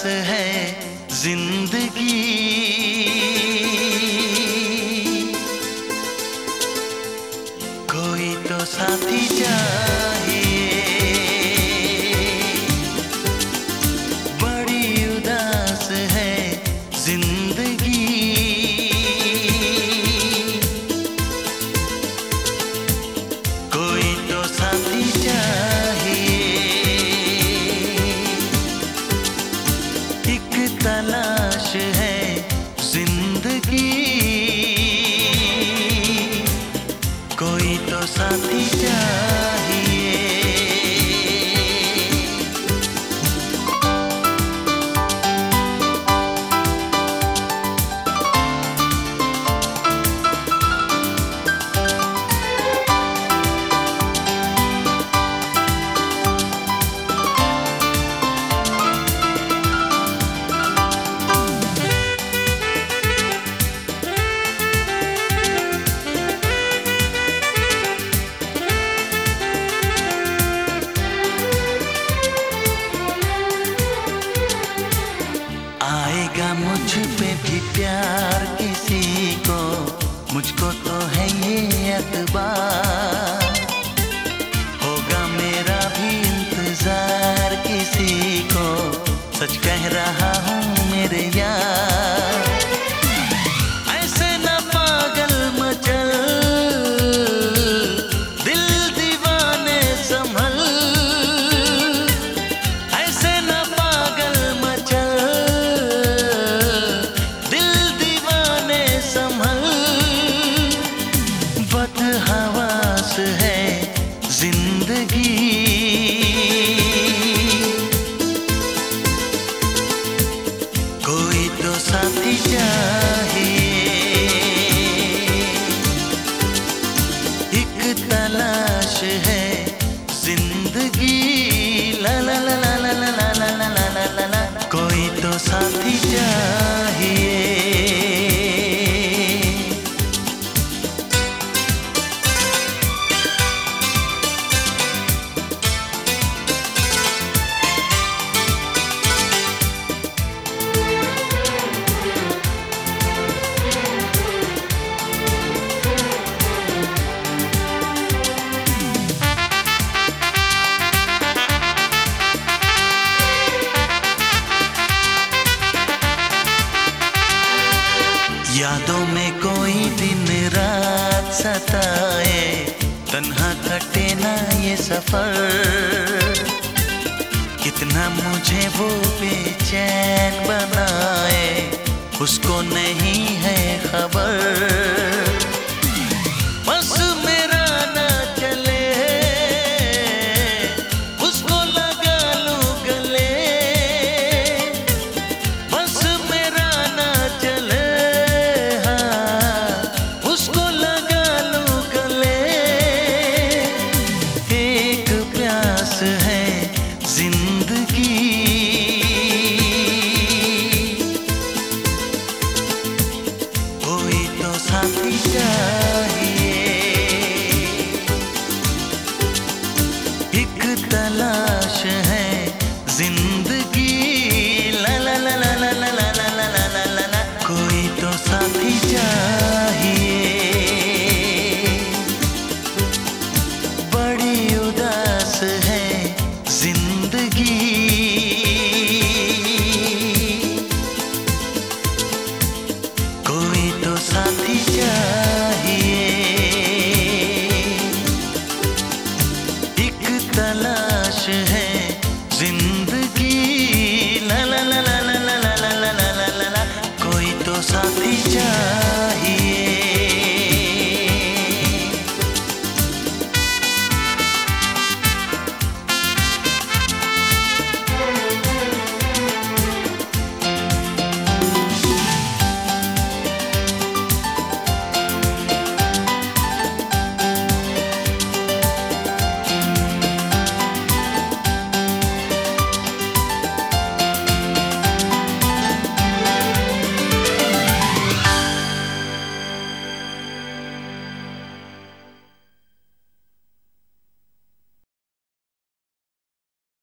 सांस है ज़िंदगी। कोई तो साथी जा कोई तो साथी जा मुझको तो है ये अतबार होगा मेरा भी इंतज़ार किसी को। सच कह रहा हूँ मेरे यार। तो एक तलाश है ज़िंदगी ला ला ला ला ला ला ला ला ला कोई तो साथी चाहिए यादों में कोई दिन रात सताए, तन्हा कटे ना ये सफ़र। कितना मुझे वो बेचैन बनाए, उसको नहीं है खबर।